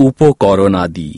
উপকরণাদি।